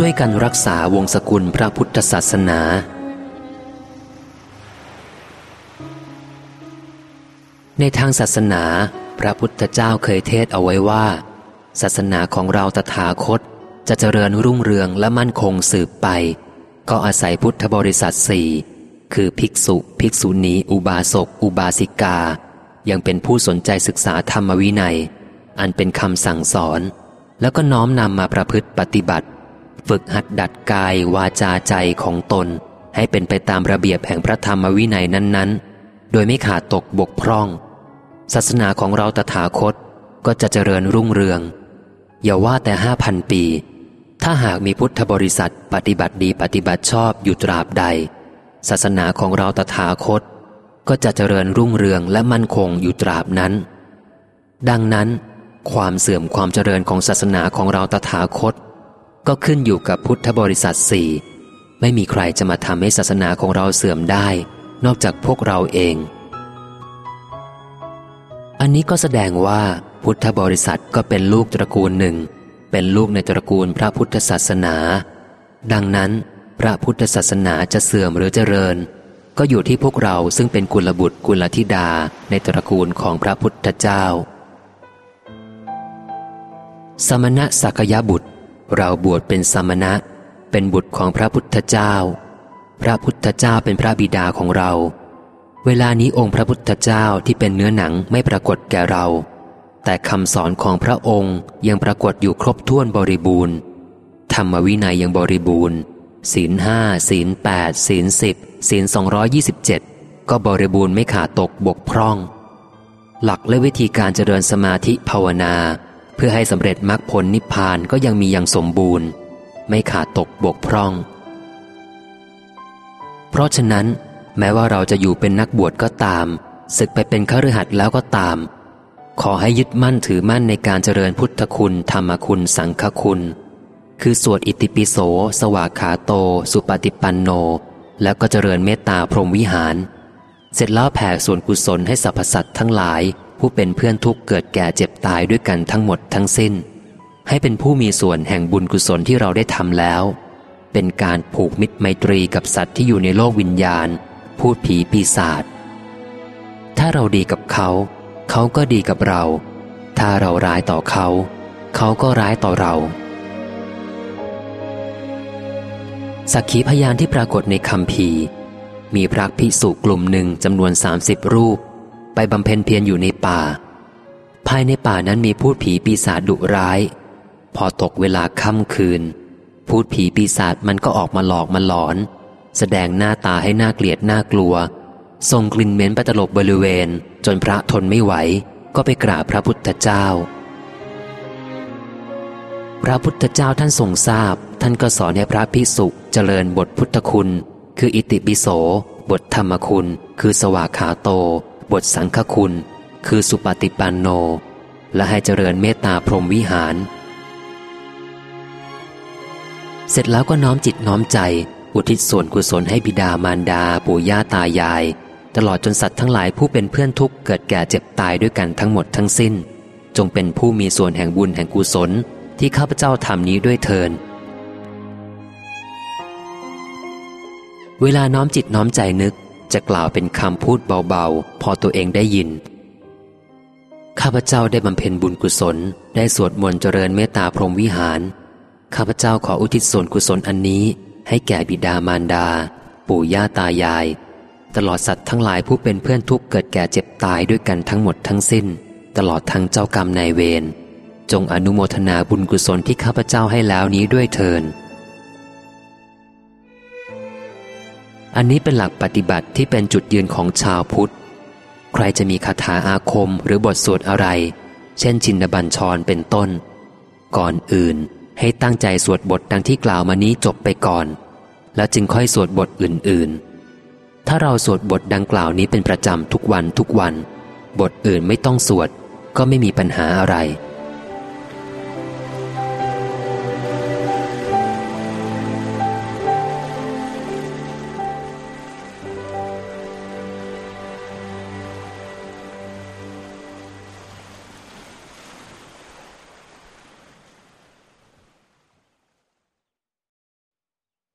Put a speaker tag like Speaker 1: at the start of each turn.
Speaker 1: ช่วยกันรักษาวงศกุลพระพุทธศาสนา ในทางศาสนา พระพุทธเจ้าเคยเทศเอาไว้ว่า ศาสนาของเราตถาคต จะเจริญรุ่งเรืองและมั่นคงสืบไป ก็อาศัยพุทธบริษัทสี่คือภิกษุ ภิกษุณี อุบาสก อุบาสิกา ยังเป็นผู้สนใจศึกษาธรรมวินัย อันเป็นคำสั่งสอน แล้วก็น้อมนำมาประพฤติปฏิบัติ ฝึกหัดดัดกายวาจาใจของตน ให้เป็นไปตามระเบียบแห่งพระธรรมวินัยนั้น ๆ โดยไม่ขาดตกบกพร่อง ศาสนาของเราตถาคตก็จะเจริญรุ่งเรือง อย่าว่าแต่ห้าพันปี ถ้าหากมีพุทธบริษัทปฏิบัติดีปฏิบัติชอบอยู่ตราบใด ศาสนาของเราตถาคต ก็จะเจริญรุ่งเรืองและมั่นคงอยู่ตราบนั้น ดังนั้น ความเสื่อมความเจริญของศาสนาของเราตถาคต ก็ขึ้นอยู่กับพุทธบริษัทสี่ไม่มีใครจะมาทำให้ศาสนาของเราเสื่อมได้ นอกจากพวกเราเอง อันนี้ก็แสดงว่าพุทธบริษัทก็เป็นลูกตระกูลหนึ่ง เป็นลูกในตระกูลพระพุทธศาสนา ดังนั้น พระพุทธศาสนาจะเสื่อมหรือเจริญ ก็อยู่ที่พวกเราซึ่งเป็นกุลบุตรกุลธิดาในตระกูลของพระพุทธเจ้า สมณะสักยบุตร เราบวชเป็นสมณะ เป็นบุตรของพระพุทธเจ้า พระพุทธเจ้าเป็นพระบิดาของเรา เวลานี้องค์พระพุทธเจ้าที่เป็นเนื้อหนังไม่ปรากฏแก่เรา แต่คำสอนของพระองค์ยังปรากฏอยู่ครบถ้วนบริบูรณ์ ธรรมวินัยยังบริบูรณ์ ศีลห้าศีลแปดศีลสิบศีลสองยี่สิบเจ็ดก็บริบูรณ์ไม่ขาดตกบกพร่อง หลักและวิธีการเจริญสมาธิภาวนา เพื่อให้สำเร็จมรรคผลนิพพานก็ยังมีอย่างสมบูรณ์ ไม่ขาดตกบกพร่อง เพราะฉะนั้น แม้ว่าเราจะอยู่เป็นนักบวชก็ตามศึกไปเป็นขรือหัดแล้วก็ตาม ขอให้ยึดมั่นถือมั่นในการเจริญพุทธคุณ ธรรมคุณสังฆคุณ คือสวดอิติปิโส สวากขาโต สุปฏิปันโน แล้วก็เจริญเมตตาพรหมวิหาร เสร็จแล้วแผ่ส่วนกุศลให้สรรพสัตว์ทั้งหลาย ผู้เป็นเพื่อนทุกเกิดแก่เจ็บตายด้วยกันทั้งหมดทั้งสิ้น ให้เป็นผู้มีส่วนแห่งบุญกุศลที่เราได้ทำแล้ว เป็นการผูกมิตรไมตรีกับสัตว์ที่อยู่ในโลกวิญญาณ พูดผีปีศาจถ้าเราดีกับเขา เขาก็ดีกับเรา ถ้าเราร้ายต่อเขา เขาก็ร้ายต่อเราสักขีพยานที่ปรากฏในคำพีมีพระภิกษุกลุ่มหนึ่งจำนวน 30 รูป ไปบำเพ็ญเพียรอยู่ในป่า ภายในป่านั้นมีพูดผีปีศาจดุร้าย พอตกเวลาค่ำคืน พูดผีปีศาจมันก็ออกมาหลอกมาหลอน แสดงหน้าตาให้หน่าเกลียดหน่ากลัวส่งกลิ่นเหม็นไปตลบบริเวณ จนพระทนไม่ไหว ก็ไปกราบพระพุทธเจ้า พระพุทธเจ้าท่านทรงทราบ ท่านก็สอนให้พระภิกษุเจริญบทพุทธคุณ คืออิติปิโส บทธรรมคุณ คือสวากขาโต บทสังฆคุณ คือสุปฏิปันโน และให้เจริญเมตตาพรหมวิหาร เสร็จแล้วก็น้อมจิตน้อมใจ อุทิศส่วนกุศลให้บิดามารดา ปู่ย่าตายาย ตลอดจนสัตว์ทั้งหลายผู้เป็นเพื่อนทุกข์เกิดแก่เจ็บตายด้วยกันทั้งหมดทั้งสิ้น จงเป็นผู้มีส่วนแห่งบุญแห่งกุศลที่ข้าพเจ้าทำนี้ด้วยเทินเวลาน้อมจิตน้อมใจนึก จะกล่าวเป็นคำพูดเบาๆ พอตัวเองได้ยิน ข้าพเจ้าได้บำเพ็ญบุญกุศล ได้สวดมนต์เจริญเมตตาพรหมวิหาร ข้าพเจ้าขออุทิศส่วนกุศลอันนี้ ให้แก่บิดามารดา ปู่ย่าตายาย ตลอดสัตว์ทั้งหลายผู้เป็นเพื่อนทุกเกิดแก่เจ็บตายด้วยกันทั้งหมดทั้งสิ้น ตลอดทั้งเจ้ากรรมนายเวรจงอนุโมทนาบุญกุศลที่ข้าพเจ้าให้แล้วนี้ด้วยเทิน อันนี้เป็นหลักปฏิบัติที่เป็นจุดยืนของชาวพุทธ ใครจะมีคาถาอาคมหรือบทสวดอะไร เช่นชินบัญชรเป็นต้น ก่อนอื่นให้ตั้งใจสวดบทดังที่กล่าวมานี้จบไปก่อน แล้วจึงค่อยสวดบทอื่นๆ ถ้าเราสวดบทดังกล่าวนี้เป็นประจำทุกวันทุกวัน บทอื่นไม่ต้องสวดก็ไม่มีปัญหาอะไร